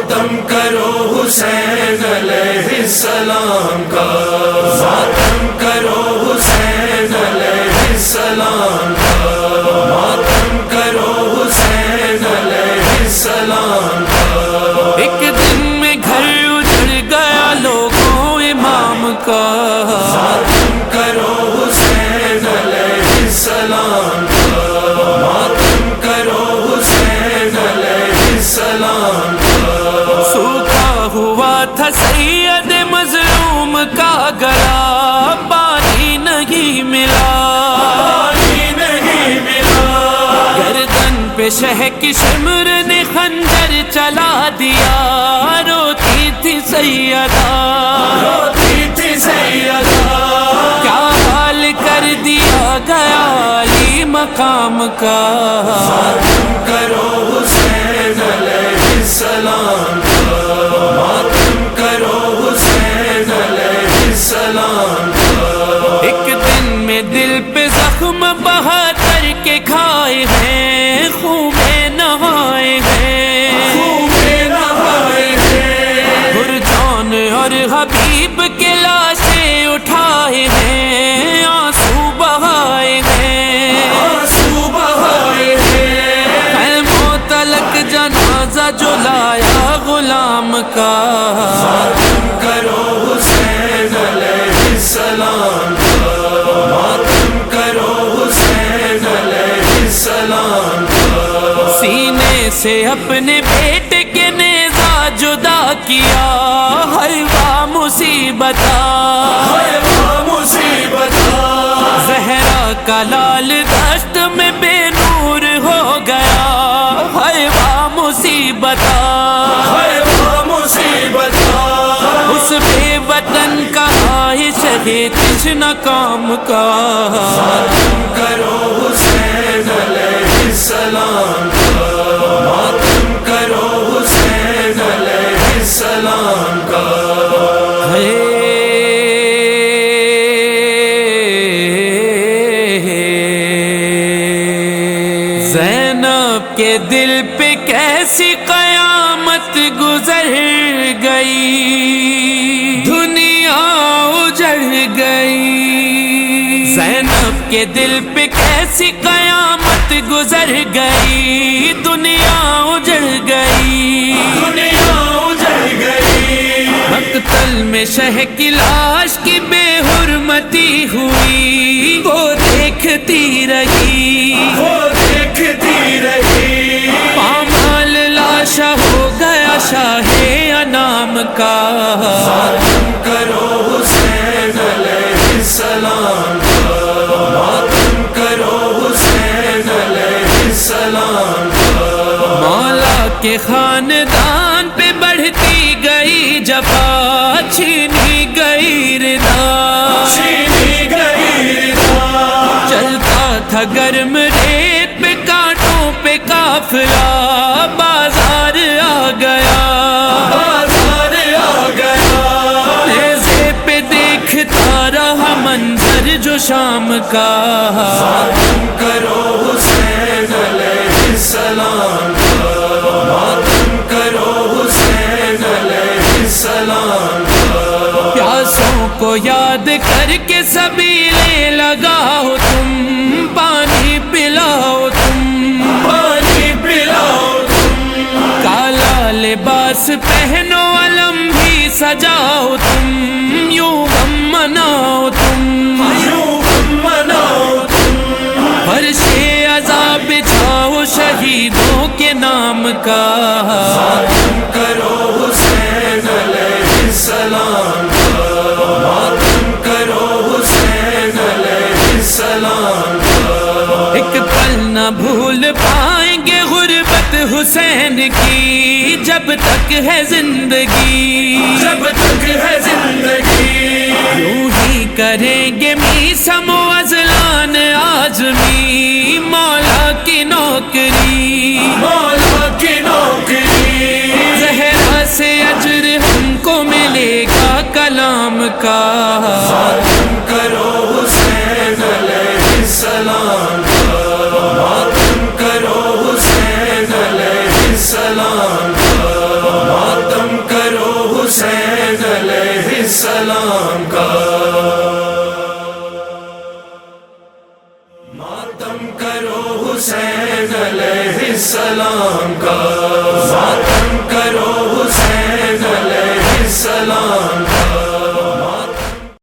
ماتم کرو حسین علیہ السلام کا۔ شہ کی شمر نے خنجر چلا دیا۔ روتی تھی سیدہ۔ روتی تھی سیدہ۔ کیا حال کر دیا گیا علی مقام کا۔ اور حبیب کے لاشیں اٹھائے ہیں آنسو بہائے ہیں۔ آنسو بہائے ہیں۔ تلک جنازہ جو لایا غلام کا۔ کرو حسین علیہ السلام سینے سے اپنے بیٹے کے نیزا جدا کیا۔ مصیبت مصیبت زہرا کا لال دشت میں بے نور ہو گیا۔ ہر وا مصیبت مصیبت اس بے وطن کا ہے کچھ کام کا۔ کرو کے دل پہ کیسی قیامت گزر گئی؟ دنیا اجڑ گئی۔ زینب کے دل پہ کیسی قیامت گزر گئی؟ دنیا اجڑ گئی۔ دنیا اجڑ گئی۔ مقتل میں شہ کی لاش کی بے حرمتی ہوئی۔ کے خاندان پہ بڑھتی گئی جفا چھینی گئی ردا گئی چلتا تھا گرم ریت پہ کانٹوں پہ قافلہ بازار آ گیا۔ بازار آ گیا۔ نیزے پہ دیکھتا رہا منظر جو شام کا۔ کرو کو یاد کر کے سبیلے لگاؤ تم پانی پلاؤ تم پانی پلاؤ تم۔ کالا لباس پہنو علم بھی سجاؤ تم یوں غم مناؤ تم۔ یوں ہم مناؤ تم۔ فرش عذاب بچھاؤ شہیدوں کے نام کا حسین کی جب تک ہے زندگی جب تک ہے زندگی۔ یوں ہی کریں گے میسم و ازلان آزمی مولا کی نوکری مولا کی نوکری۔ زہرا سے اجر ہم کو ملے گا کلام کا۔ کرو۔ حسین علیہ السلام کا۔